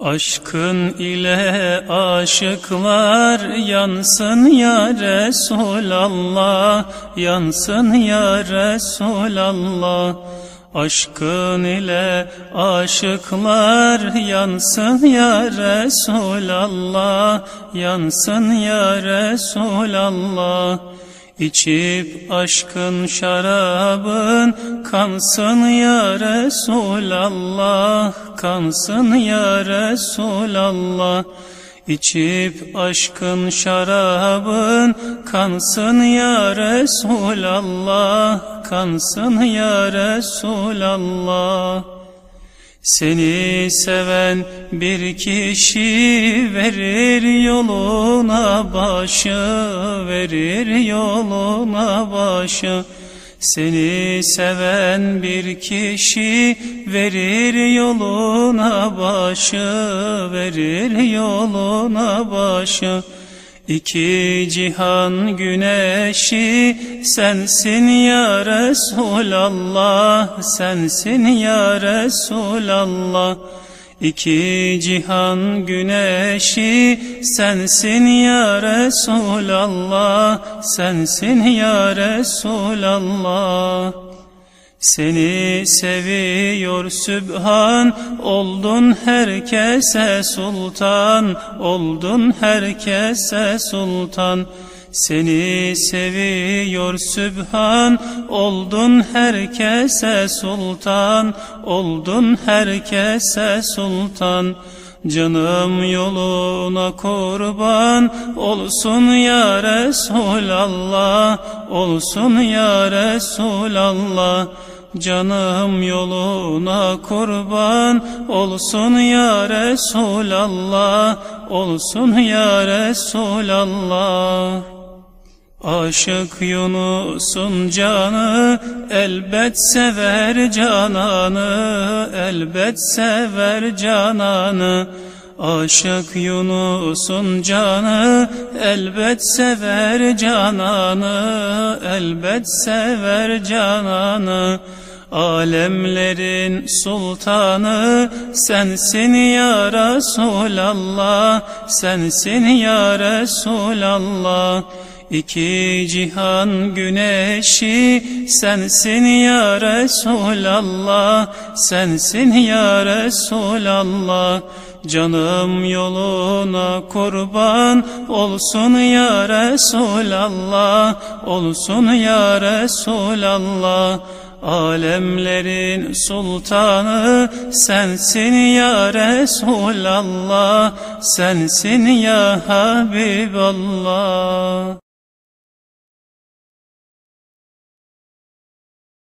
Aşkın ile aşıklar yansın ya Resulallah, yansın ya Resulallah. Aşkın ile aşıklar yansın ya Resulallah, yansın ya Resulallah. İçip aşkın şarabın kansın ya Resulallah, kansın ya Resulallah. İçip aşkın şarabın kansın ya Resulallah, kansın ya Resulallah. Seni seven bir kişi verir yoluna başı, verir yoluna başı. Seni seven bir kişi verir yoluna başı, verir yoluna başı. İki cihan güneşi sensin ya Resulallah, sensin ya Resulallah. İki cihan güneşi sensin ya Resulallah, sensin ya Resulallah. Seni seviyor Sübhan, oldun herkese sultan, oldun herkese sultan. Seni seviyor Sübhan, oldun herkese sultan, oldun herkese sultan. Canım yoluna kurban olsun ya Resulallah, olsun ya Resulallah. Canım yoluna kurban olsun ya Resulallah, olsun ya Resulallah. Aşık Yunus'un canı elbet sever cananı, elbet sever cananı. Aşık Yunus'un canı elbet sever cananı, elbet sever cananı. Alemlerin sultanı sensin ya Resulallah, sensin ya Resulallah. İki cihan güneşi sensin ya Resulallah, sensin ya Resulallah. Canım yoluna kurban olsun ya Resulallah, olsun ya Resulallah. Alemlerin sultanı sensin ya Resulallah, sensin ya Habiballah.